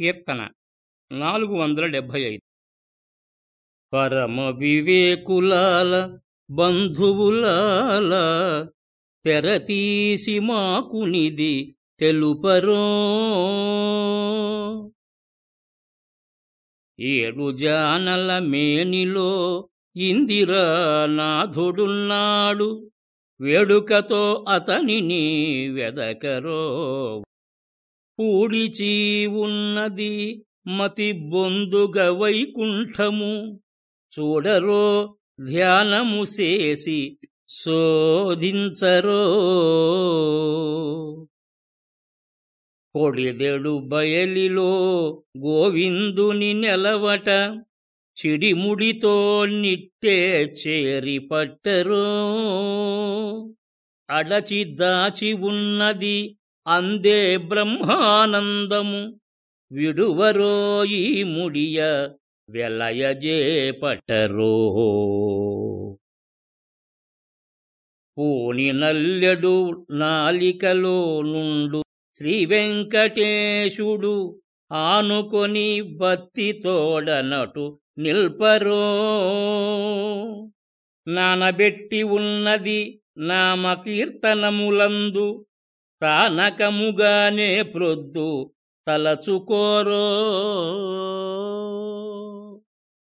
కీర్తన నాలుగు వందల డెబ్భై ఐదు. పరమ వివేకులాల బంధువులాల తెరతీసి మాకునిది తెలుపరో. ఏడు జానల మేనిలో ఇందిర నాథుడున్నాడు వేడుకతో అతనిని వెదకరో. పూడిచి ఉన్నది మతి బొందుగ వైకుంఠము. చూడరో ధ్యానము చేసి శోధించరో. పొడిదెడు బయలిలో గోవిందుని నెలవట చిడిముడితో నిట్టే చేరి పట్టరో అడచి దాచి ఉన్నది అందే బ్రహ్మానందము. విడువరో ఈ ముడియ వెలయజేపటరో పూని నల్లెడు నాలికలో నుండు శ్రీ వెంకటేశుడు ఆనుకొని బత్తి తోడనటు నిల్పరో. నానబెట్టి ఉన్నది నామకీర్తనములందు ప్రాణకముగానే ప్రొద్దు తలచుకోరో.